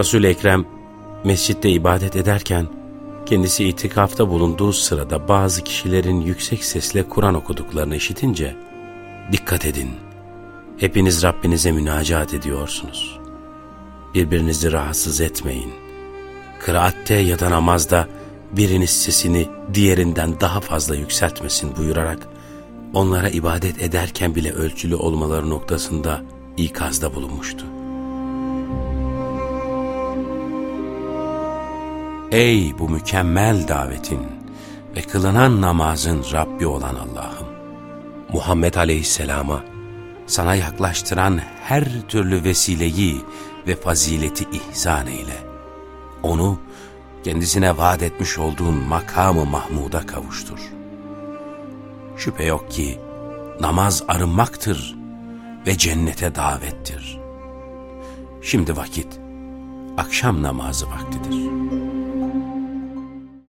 Resul-i Ekrem mescitte ibadet ederken kendisi itikafta bulunduğu sırada bazı kişilerin yüksek sesle Kur'an okuduklarını işitince dikkat edin hepiniz Rabbinize münacaat ediyorsunuz. Birbirinizi rahatsız etmeyin. Kıraatte ya da namazda biriniz sesini diğerinden daha fazla yükseltmesin buyurarak onlara ibadet ederken bile ölçülü olmaları noktasında ikazda bulunmuştu. Ey bu mükemmel davetin ve kılınan namazın Rabbi olan Allah'ım! Muhammed Aleyhisselam'a sana yaklaştıran her türlü vesileyi ve fazileti ihsan eyle. Onu kendisine vaat etmiş olduğun makamı Mahmud'a kavuştur. Şüphe yok ki namaz arınmaktır ve cennete davettir. Şimdi vakit akşam namazı vaktidir.